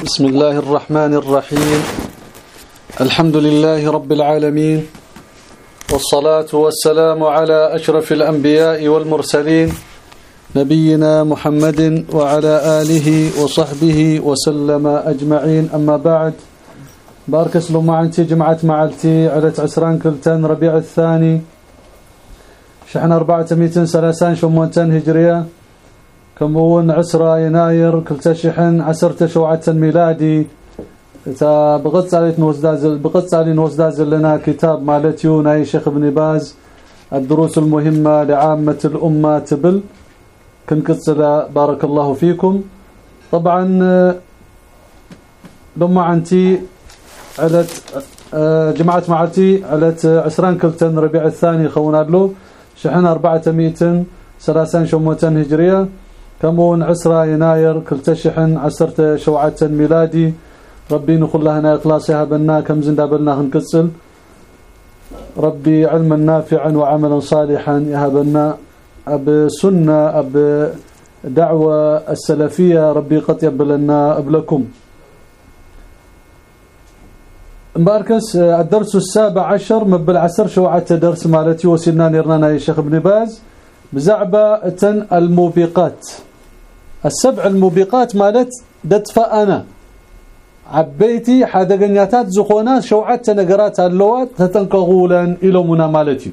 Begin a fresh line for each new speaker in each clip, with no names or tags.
بسم الله الرحمن الرحيم. الحمد لله رب العالمين. والصلاة والسلام على أشرف الأنبياء والمرسلين نبينا محمد وعلى آله وصحبه وسلم أجمعين. أما بعد بارك اسلم معنتي جمعة معلتي على عسران كلتان ربيع الثاني شحن أربعة ميتين سلاسان شمونتان هجرية. كمون عسرة يناير كلتا شحن عسرت شوعة ميلادي. بغص علي نوزداز بغص علي نوزداز لنا كتاب مالتيو ناي شيخ ابن باز. الدروس المهمة لعامة الأمة تبل. كنقصد بارك الله فيكم. طبعا لما عنتي علت جماعة معتي علت عسران كلتن ربيع الثاني خونا له. شحن 400 سلاسان شموتن هجرية. كمون عسرة يناير كلتا شحن عسرت شوعة ميلادي. ربي نقول لنا إخلاصها بنا كم زندا بلنا هنكسل. ربي علما نافعا وعملا صالحا يهبنا أب سنة أب دعوة السلفية ربي قد يبلنا أبلكم. مباركس الدرس السابع عشر مبل عسر شوعة درس مالتي وسنان نيرنا يا شيخ ابن باز. بزعبة الموبقات السبع الموبقات مالت دتفأنا عبيتي حدقنياتات زخونا شوعة نقرات اللوات تتنكغولا إلومنا مالتي.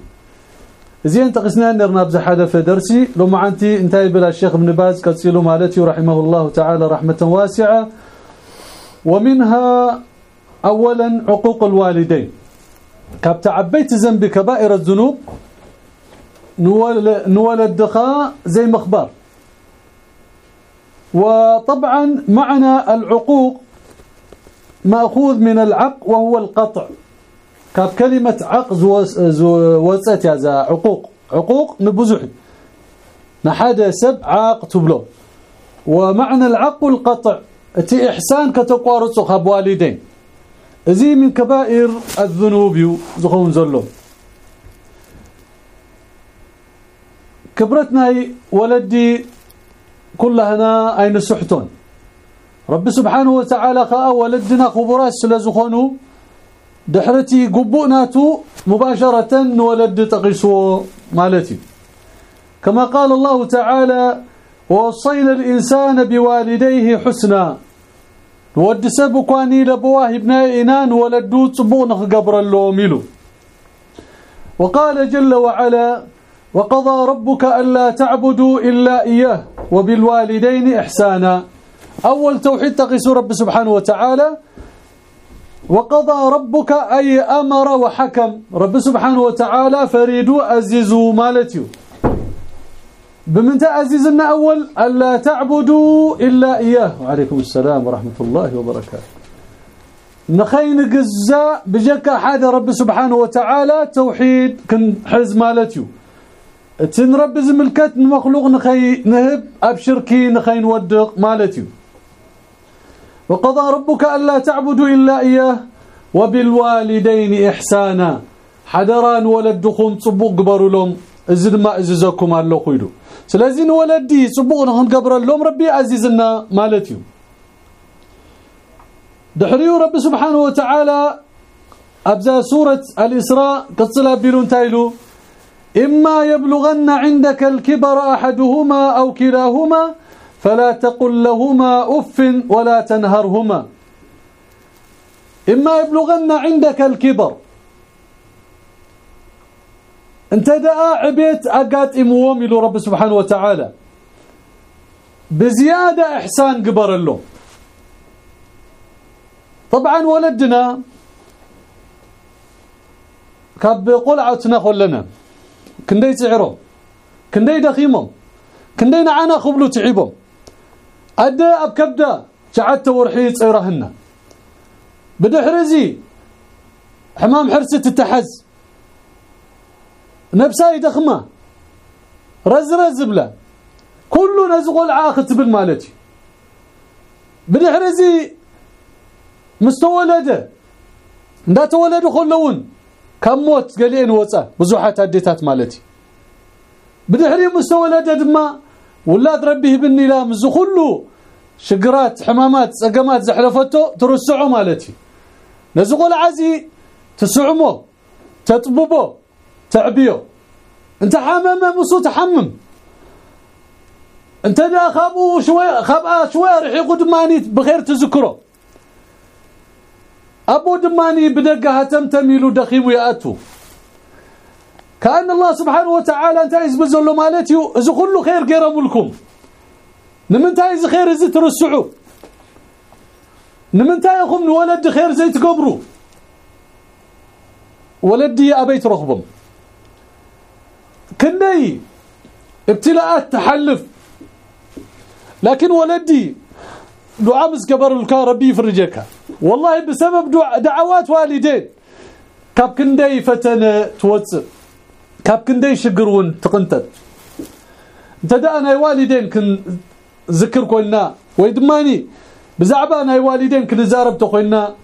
زين تقسنا نرنا بزحاله في درسي. لو معنتي انتهي بلا الشيخ ابن باز كتسيلو مالتي رحمه الله تعالى رحمة واسعة. ومنها اولا عقوق الوالدين. كابت عبيت ذنب كبائر الذنوب. نولد دخاء زي مخبر وطبعا معنى العقوق مأخوذ من العق وهو القطع. كاب كلمة عق وصت يا عقوق. عقوق نبزح نحد سب عاق تبلو. ومعنى العق القطع تي إحسان كتقوارص خب والدين. ازي من كبائر الذنوب زخون زلو. كبرتنا ولدي كلها أين سحتون؟ رب سبحانه وتعالى ولدنا خبراء سلازخونو دحرتي قبؤناتو مباشرة ولد تقيسو مالتي. كما قال الله تعالى ووصينا الإنسان بوالديه حسنا. نود سبكواني لبواه ابنائنا ولدو صبون قبر اللوميلو وقال جل وعلا وقضى ربك ألا تعبدوا إلا إياه وبالوالدين إحسانا. أول توحيد تقيس رب سبحانه وتعالى. وقضى ربك أي أمر وحكم. رب سبحانه وتعالى فريدو أزيزوا مالتيو. بمنت أزيزنا أول ألا تعبدوا إلا إياه. وعليكم السلام ورحمة الله وبركاته. نخين قزا بجك حاد رب سبحانه وتعالى توحيد كن حز مالتيو. تن رب زملكت مخلوق نخي نهب أبشركي نخي نودق مالتيو وقضى ربك ألا تعبدوا إلا إياه وبالوالدين إحسانا حدران ولدكم صبوق قبروا لهم إذن ما أزيزكم الله خيدو سلازين ولدي صبوق نخن قبر لهم ربي عزيزنا مالتي دحريو رب سبحانه وتعالى أبزا سورة الإسراء قصلا بيلون تايلو إما يبلغن عندك الكبر أحدهما أو كلاهما فلا تقل لهما أف ولا تنهرهما. إما يبلغن عندك الكبر. أنت دعا عبيت أقات إموهم إلى رب سبحانه وتعالى. بزيادة إحسان قبر له طبعا ولدنا. كاب قلعتنا خلنا كندي تعرهم كندي دخيمهم كندي نعانا خبلو تعيبهم؟ أدى أبكبدا شعدت ورحيت صيرهن بدحرزي حمام حرسة التحز دخمه رز رز بلا. كل نزغل عاخت بالمالتي بدحرزي مستولده. ندا تولد خلون. كم موت قالين وصا بزوحات اديتات مالتي بدحري مستولده دما ولاد ربيه بني لا مز كله شقرات حمامات سقمات زحلفتو ترسعو مالتي نزقول عزي تسعمو تطببو تعبيو انت حمم مسو تحمم انت دا خابو شوي خابا شوي رح يقود ماني بخير تذكره أبو دماني بدقها تمتميلو دخيم ياتو كأن الله سبحانه وتعالى انت يزبزل له مالتي اذا كله خير غير ملكم. نمنتاي اذا خير زي ترسعوا نمنتاي يخم ولد خير زي تقبروا ولدي أبيت رغبهم كني ابتلاءات تحلف. لكن ولدي دعاء مسكبر الكاربي في الرجكه والله بسبب دعوات والدين. كاب كندي فتن توصل كاب كندي شقرون تقنتت انت أنا والدين كن ذكر كلنا ويدماني بزعبا أنا والدين كن زارب تخوينا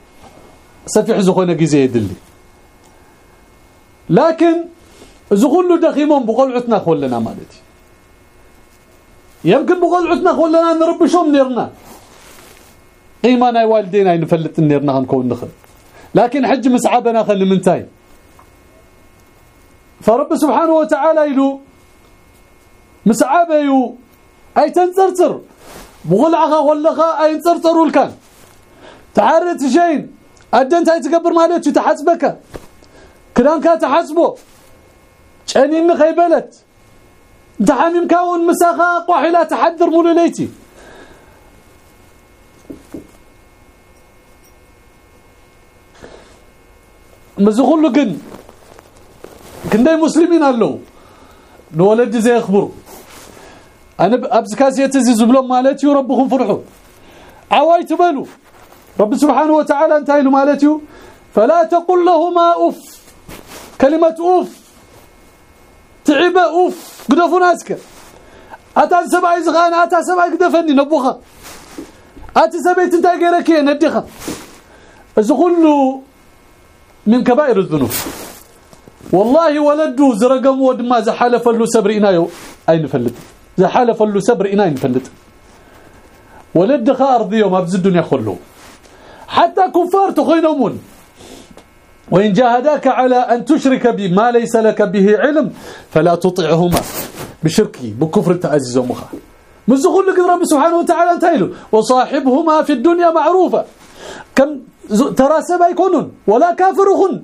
سفيح زخونا غزي يدلي لكن زغلو دخيمهم بقلعتنا خولنا مالتي يمكن بقلعتنا خولنا نربشهم نيرنا ايمان اي والدينا نفلت النيرنا نكون نخل. لكن حج مسعبنا خل منتاي فرب سبحانه وتعالى يلو مسعبة يو أي تنصرصر بغلعها ولغا أي تنصرصروا الكان. تعرت شيء أدنت أي تكبر مالتي تحسبك. كلامك تحسبه شانين خيبلت. انت حميم كاون مساخة قحيله تحذر مول ليتي. مزغلو كن. كندي مسلمين الله نولد زي يخبروا أنا ابزكاس يتزي زبلهم مالتي وربكم فرحوا عواي تبلوا رب سبحانه وتعالى انتهينا مالتي فلا تقل لهما اف كلمة اف تعب اف قدفوا ناسك. اتا سبعي زغان أتا سبعي قدفني نبوخه اتا سبعي انت غيرك ندخه ازغلوا من كبائر الذنوب. والله ولدو زرقم ودما زحلف له سبر يو اي نفلت زحلف له سبر اي نفلت ولد خارض يوم أبز الدنيا خلو. حتى كفار تخينمون وإن جاهداك على أن تشرك بي ما ليس لك به علم فلا تطعهما. بشركي بكفر تعزز مخا مزغل لك رب سبحانه وتعالى انتهيله وصاحبهما في الدنيا معروفة. كم ترى سبا يكونون ولا كافرهن.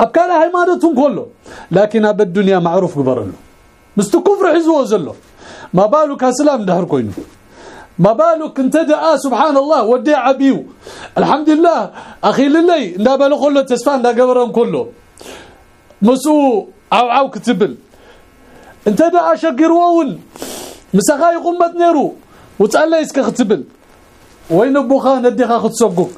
ابكال هيمانتهم كله. لكن أب الدنيا معروف قبرله مست كفر حزوه ما بالك أسلام دهر كوينه ما بالك انت دعا سبحان الله ودي عبيو. الحمد لله أخي للي دا بالو كله تسفان دا قبرهم كله. مسو أو أو كتبل. انت دعا شقرون مسخاي قمت نيرو. وتعلى يسك كتبل وين ابوخا نديخا ختصقق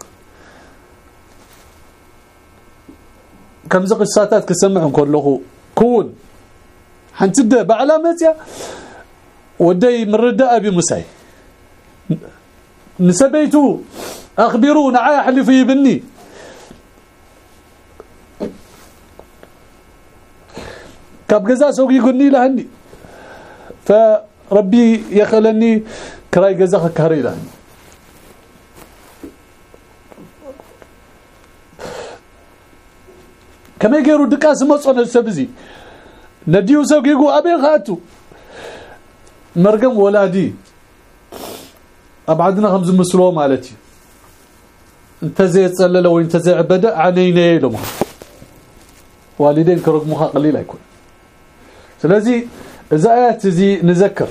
كم زق الساتات كسمعهم كله؟ كون. حنتده بعلامتها ودي من رد أبي مساي نسبيتو اخبرونا عايح اللي في بني كاب جزا سوق يقولني لهني. فربي يخلني كراي جزا كهري لهني. كما يقولوا دقاس مصون السبزي نديو سوقيقو ابي خاتو مرقم ولادي ابعدنا خمس مسلو مالتي انت زي تصلل وين انت زي عبده عنيني لهم والدين كرقمها قليل يكون سلازي اذا ايات زي نذكر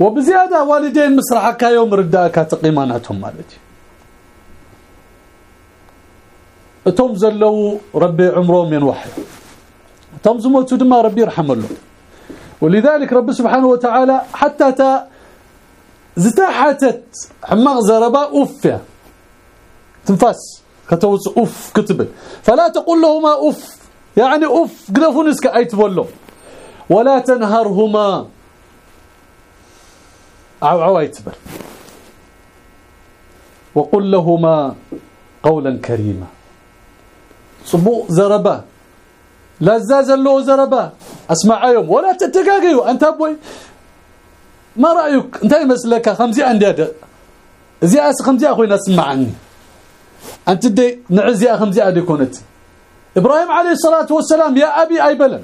وبزياده والدين مسرحك يوم رداك تقيماناتهم مالتي اتم زلو ربي عمرهم ينوحي اتم زموتوا دما ربي يرحم له ولذلك رب سبحانه وتعالى حتى تا زتاحتت حماغ زربا اوف تنفس كتوس اوف كتب فلا تقول لهما اوف يعني اوف قلفوا نسك اي تبولو ولا تنهرهما عو عو ايتبر وقل لهما قولا كريما صبو زربا. لا زاز له زربا. أسمع يوم ولا تتقاقيوا أنت أبوي ما رأيك؟ أنت مسلك خمسي عندي زي أس خمسي اخوينا سمعني أنت دي نعزي خمسي أدي كونت. إبراهيم عليه الصلاة والسلام يا أبي أي بلن.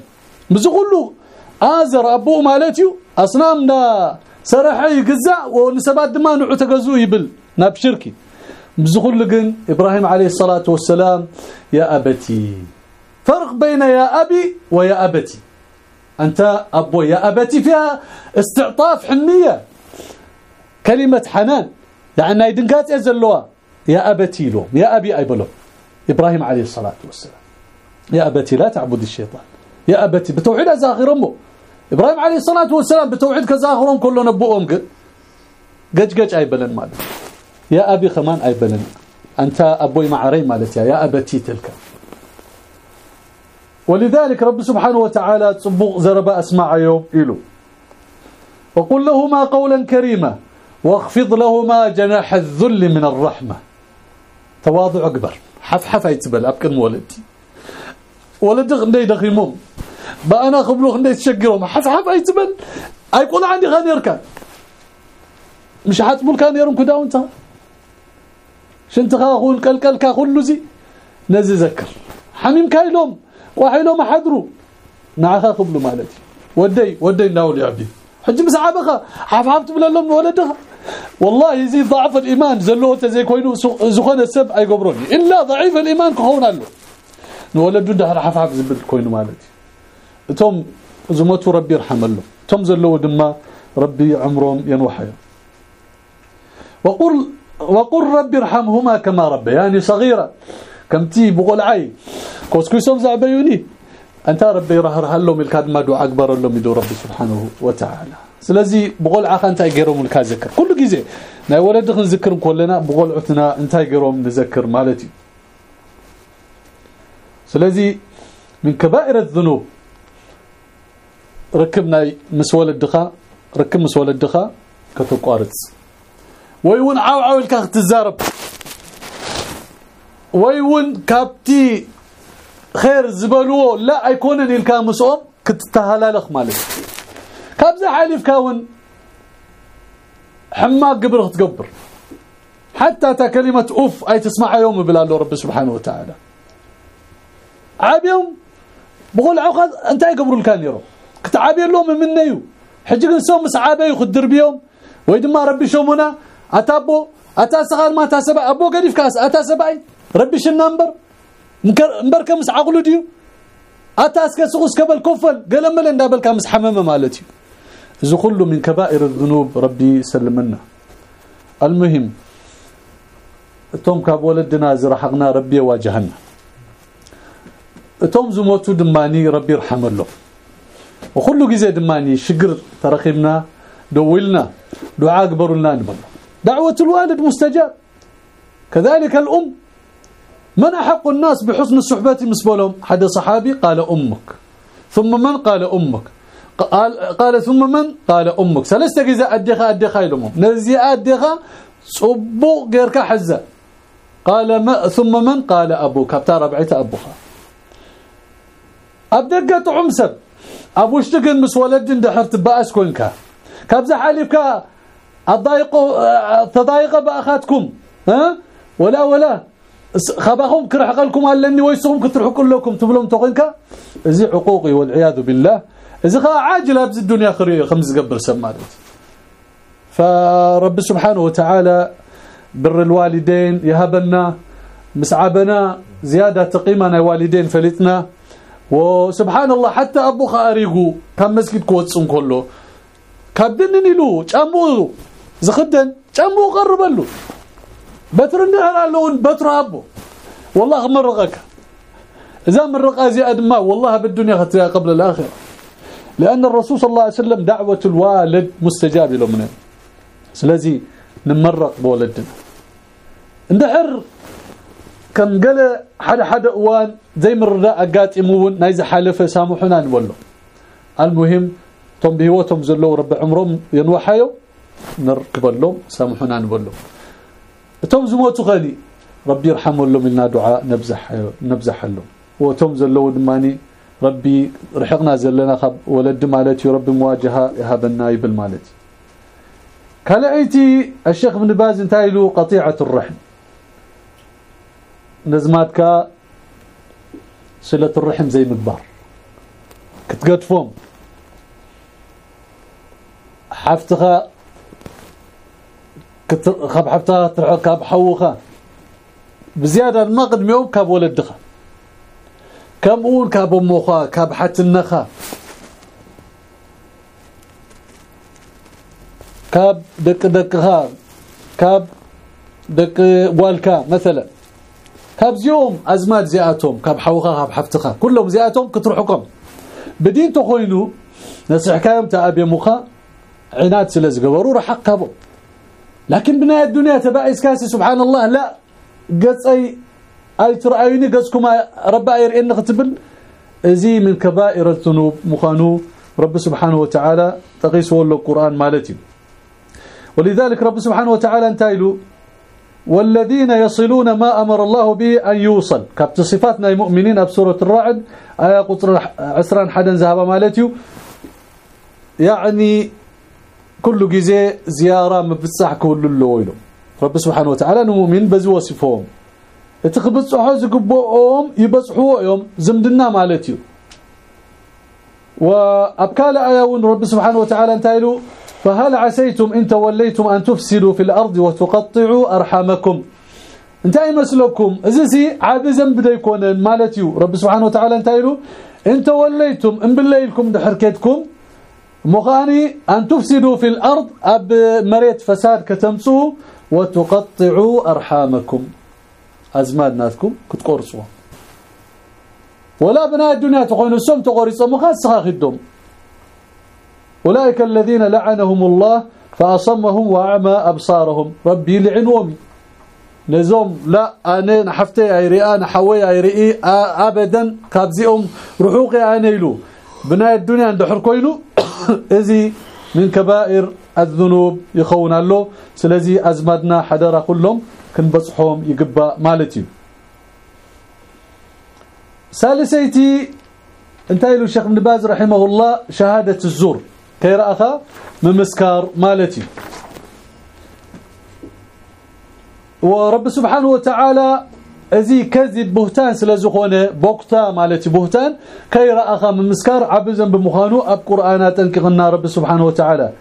بزغلو آزر أبو مالتيو أصنامنا سرحي غزا ونسبات دما نعو تغزو يبل. ناب شركي. بزغل جن إبراهيم عليه الصلاه والسلام يا ابتي فرق بين يا ابي ويا ابتي انت ابو يا ابتي فيها استعطاف حنيه كلمه حنان يعني يدنقات يزلوا يا ابتي له يا ابي اي بلو إبراهيم عليه الصلاه والسلام يا ابتي لا تعبد الشيطان يا ابتي بتوحيد ازاخرهم إبراهيم عليه الصلاه والسلام بتوحيد كزاخرهم كله نبؤهم قج قج اي بلن مال يا أبي خمان أي بلن أنت أبوي معري مالتي يا أبتي تلك. ولذلك رب سبحانه وتعالى تصبغ زرب اسمع يوم إلو. وقل لهما قولا كريما واخفض لهما جناح الذل من الرحمة. تواضع أكبر. حف حف يتبل أبكن ولدي ولدي غندي دخيمهم. بقى أنا خبلو غندي تشقرهم. حف حف يتبل أيقول عندي غنيرك. مش حاتبول كان يرم كدا وانت؟ شنت خاخول كلكل كاخول لزي نزي ذكر حميم كايلوم وحيلوم حضروا نعخا خبلو مالتي. ودي ودي ناول يا عبدي حج مسعابخه حفحفت بلا لهم ولدها والله يزيد ضعف الإيمان. زلوه زي كوينو. زخون السب أي قبروني. إلا ضعيف الإيمان كهون له نولدو دهر حفحف زبل كوينو مالتي. توم زمتو ربي يرحم له توم زلوه دما ربي عمرهم ينوحيا. وقل وقل رب ارحمهما كما ربياني صغيرة كمتي بقول عي كوسكو سمزع زعبيوني. أنت ربي رهر هلوم الكاد ما دو أكبر لهم يدو ربي سبحانه وتعالى. سلازي بقول عاق أنت غيرهم الكاد ذكر. كل جزء ناي ولدك نذكر كلنا بقول عثنا أنت غيرهم نذكر مالتي. سلازي من كبائر الذنوب. ركبنا مسؤول الدخا. ركب مسول الدخا. كتقارص ويون عاو عاو الكا تزارب. ويون كابتي خير زبلو لا أيكونن إلكا مسوم كتتهلالخ مالك. كابزا حالف كاون حماق قبر تقبر. حتى تا كلمة أوف أي تسمع يوم بلا الله رب سبحانه وتعالى. عابيهم بقول عقد أنت يقبر الكان يرو. كتعابي لهم من نيو. حجي نسوم مسعابي خدر بيهم ويدما ربي شومنا. اتابو أتا صغار ما تاسبا أبو قديف كاس أتا سبعي. ربي شنمبر مبركه مس عقلو ديو. أتا اسكسوس كبل كفل قلمل اندابل كامس حمم مالتي إذا كله من كبائر الذنوب ربي سلمنا. المهم توم كاب ولدنا زرحقنا ربي واجهنا. توم زموتو دماني ربي يرحم له وكل جزء دماني شقر ترخيبنا دولنا دعاء قبرنا نبل دعوة الوالد مستجاب. كذلك الأم. من أحق الناس بحسن الصحبة مسبولهم حد صحابي؟ قال أمك. ثم من؟ قال أمك. قال قال ثم من؟ قال أمك. ثلاثة جزاء ادخا ادخا يلمو نزي ادخا صبو غيرك حزة. قال ما ثم من؟ قال أبوك. أبتا ربعت ابوها ابدقه طعم سب أبو اشتغل مس ولد دحرت بأس كونكا كابز حالفك الضايق تضايق باخاتكم ها ولا ولا خباهم كرحقلكم لاني ويسهم كترحقوا لكم تبلهم تقنكا زي عقوقي والعياذ بالله اذا عاجله بز الدنيا خير خمس قبر سمادت فرب سبحانه وتعالى بر الوالدين يهبنا مسعبنا زيادة قيمة والدين فلتنا وسبحان الله حتى ابو خاريغو كان مسجد كوتصن كله كبدن له ጫምኡ زخدن. جنبو قرب له بتر النهر على لون بتر أبو. والله مرقك إذا مرق أزي ادما والله بالدنيا خطيها قبل الآخرة. لأن الرسول صلى الله عليه وسلم دعوة الوالد مستجاب له منه. سلازي نمرق بولدنا. اندحر كان قال حدا حدا أوان زي من مردا امون نايز حالفه سامحونا نولو. المهم تم بهوتهم زلوا رب عمرهم ينوحيوا نركبلهم سامحونا نولو توم زموتو غني ربي يرحمه لهم لنا دعاء نبزح نبزح لهم وتوم زلو دماني ربي رحقنا زلنا خب ولد مالتي ربي مواجهه يهبنا يبل مالتي كالعيتي الشيخ ابن باز انتايلو قطيعة الرحم نزماتك صلة الرحم زي مقبار كتقدفهم حفتها كتخب حفتها ترعو كاب حوخا بزيادة ما قدميو كاب ولدخا. كم أول كاب أموخا كاب حتنخا. كاب دك دكها كاب دك والكا مثلا. كاب زيوم أزمات زياتهم كاب حوخا كاب حفتخا. كلهم زياتهم كتروحكم بدين تخوينو نصح كام تابي مخا عناد سلز قبروا راح حقبوا لكن بناء الدنيا تبعيس كاسي سبحان الله لا. قصي أي ترايني قصكم رب اير ان ختبل ازي من كبائر الذنوب مخانو رب سبحانه وتعالى تقيس له القرآن مالتي. ولذلك رب سبحانه وتعالى انتايلو والذين يصلون ما أمر الله به أن يوصل. كابت صفاتنا المؤمنين بسورة الرعد آية قطر عسران حدا ذهب مالتيو. يعني كل جزء زيارة مبصح كل اللويلو رب سبحانه وتعالى المؤمن بزي وصفهم اتخبصحوا زقبوهم يبصحوا يوم زمدنا مالتيو وأبكال ايون رب سبحانه وتعالى انتايلو فهل عسيتم إن توليتم أن تفسدوا في الأرض وتقطعوا أرحامكم؟ انتي مسلكم ازسي عاب ذنب يكون مالتيو رب سبحانه وتعالى انتايلو إن توليتم إن بالليلكم دحركتكم مغاني أن تفسدوا في الأرض أب مريت فساد كتمسوا وتقطعوا أرحامكم. أزماد ناسكم كتقرصوا. ولا بناء الدنيا تقول السم تقرصوا مخاسخا خدهم أولئك الذين لعنهم الله فأصمهم وأعمى أبصارهم. ربي لعنهم نزوم لا أنا نحفتي أيري أنا حوي أيري أبدا كابزيهم رحوقي أنا يلو بناء الدنيا عند حركوينو ازي من كبائر الذنوب يخون له سلازي أزمدنا حدرا كلهم. كنبصحهم يقبأ مالتي. ثالثيتي انتهي له الشيخ ابن باز رحمه الله شهادة الزور. كيرأخا من مسكار مالتي. ورب سبحانه وتعالى ازي كذب بهتان سلازخونه بوقتا مالتي بهتان كيرا اخا من مسكار عبزن بمخانو اب قرانات انكغنا رب سبحانه وتعالى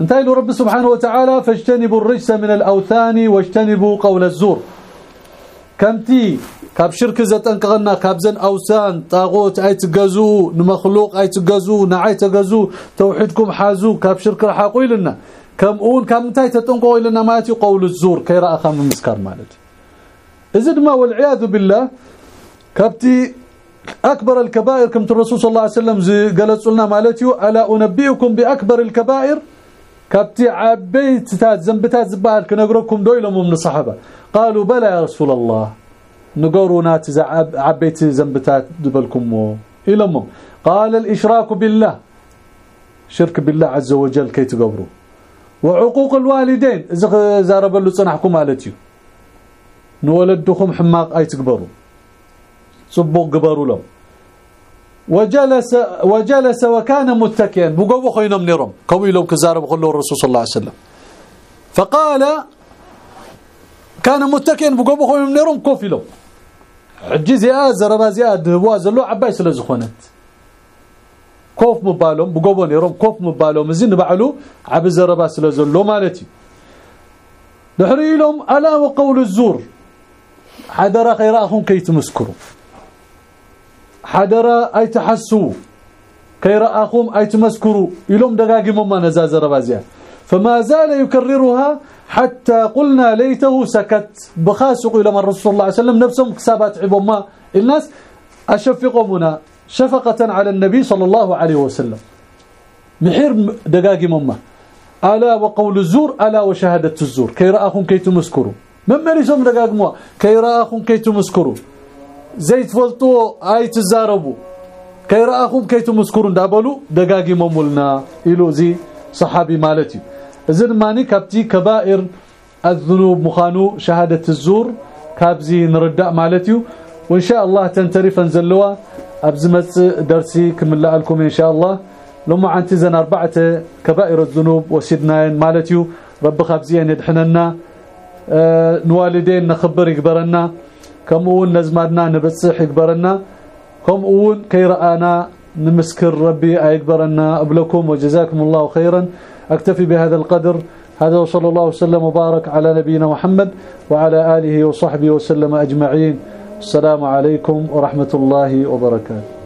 انتهي رب سبحانه وتعالى فاجتنبوا الرجس من الاوثان واجتنبوا قول الزور كمتي كاب شرك زتنكغنا كابزن اوثان طاغوت اي تغزو نمخلوق اي تغزو نعي تغزو توحيدكم حازو كاب شرك راح لنا كم اون كم انتي تطنقوا لنا ماتي قول الزور كيرا اخا من مسكار مالتي إذن ما والعياذ بالله. كبتي أكبر الكبائر كم الرسول صلى الله عليه وسلم قالت لنا مالتيو ألا أنبئكم بأكبر الكبائر؟ كبتي عبيت تات زنبتات زبال كنقركم دويلهم من الصحابة. قالوا بلى يا رسول الله. نقرونا عبيت زنبتات دبلكم إلهم قال الإشراك بالله. شرك بالله عز وجل كي تقبروا. وعقوق الوالدين. إذا زارب له صنحكم مالتيو. نولدكم حماق اي تكبروا صبوا قبروا له وجلس وجلس وكان متكئا بقوا خينم نيرم كويلهم كزارب خلوا الرسول صلى الله عليه وسلم فقال كان متكئا بقوا خينم نيرم كوفيلو عجز يا زربا زياد وازلو عباي سلازخونت كوف مبالهم بقوا نيرم كوف مبالهم زين بعلو عب زربا سلازلو مالتي نحري لهم الا وقول الزور حدر خيراهم كي تمسكروا حدر أي تحسوا كيراهم أي تمسكروا يلوم دغاغيم ما نزازر بازيا. فما زال يكررها حتى قلنا ليته سكت. بخاسق إلى الرسول صلى الله عليه وسلم. نفسهم كسابات عبما الناس اشفقهمنا شفقة على النبي صلى الله عليه وسلم. محير دغاغيم ما. ألا وقول الزور ألا وشهادة الزور. كيراهم كي تمسكروا كيراخم كيتمسكروا زيت فلطو اي تزاربوا كيراخم كيتمسكروا دابلو دغاغيمو مولنا. ألو زي صحابي مالتي اذن ماني كابتي كبائر الذنوب مخانو شهاده الزور كابزي نرداء مالتي وان شاء الله تنترفا زلوا. ابزمص درسي كملا لكم ان شاء الله لما عنتي زن اربعة كبائر الذنوب وسيدنا مالتي رب خابزيا يدحننا نوالدين نخبر يكبرنا كم اون نزمادنا نبصح يكبرنا كم اون كي رانا نمسكر ربي ايكبرنا قبلكم وجزاكم الله خيرا اكتفي بهذا القدر هذا وصلى الله وسلم وبارك على نبينا محمد وعلى آله وصحبه وسلم أجمعين السلام عليكم ورحمة الله وبركاته